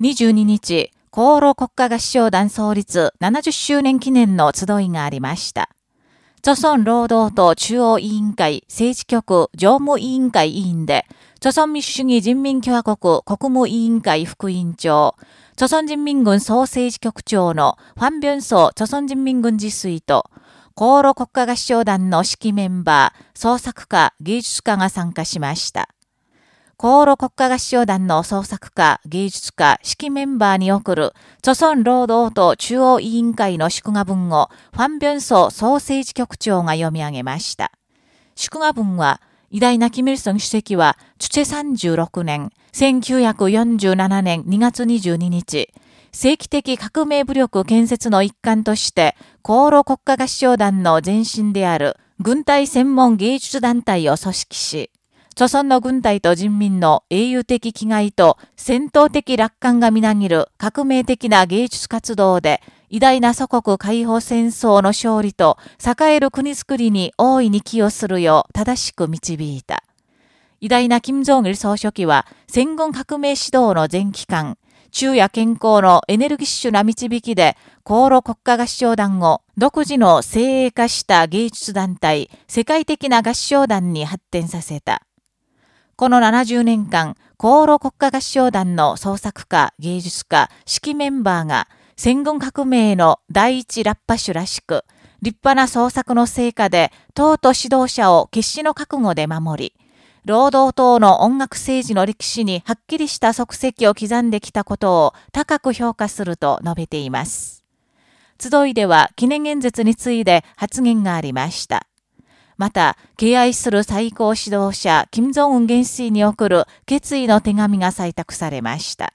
22日、厚労国家合唱団創立70周年記念の集いがありました。著村労働党中央委員会政治局常務委員会委員で、著村民主主義人民共和国国務委員会副委員長、著村人民軍総政治局長のファン・ビョンソ著村人民軍自炊と、厚労国家合唱団の指揮メンバー、創作家、芸術家が参加しました。厚労国家合唱団の創作家、芸術家、指揮メンバーに送る、著村労働党中央委員会の祝賀文を、ファン・ビョンソ総政治局長が読み上げました。祝賀文は、偉大なキミルソン主席は、チュチェ36年、1947年2月22日、正規的革命武力建設の一環として、厚労国家合唱団の前身である、軍隊専門芸術団体を組織し、著村の軍隊と人民の英雄的気概と戦闘的楽観がみなぎる革命的な芸術活動で、偉大な祖国解放戦争の勝利と栄える国づくりに大いに寄与するよう正しく導いた。偉大な金正日総書記は戦軍革命指導の全期間、昼夜健康のエネルギッシュな導きで、厚労国家合唱団を独自の精鋭化した芸術団体、世界的な合唱団に発展させた。この70年間、厚労国家合唱団の創作家、芸術家、指揮メンバーが、戦軍革命の第一ラッパ種らしく、立派な創作の成果で、党と指導者を決死の覚悟で守り、労働党の音楽政治の歴史にはっきりした足跡を刻んできたことを高く評価すると述べています。集いでは記念演説について発言がありました。また、敬愛する最高指導者、金正恩元帥に送る決意の手紙が採択されました。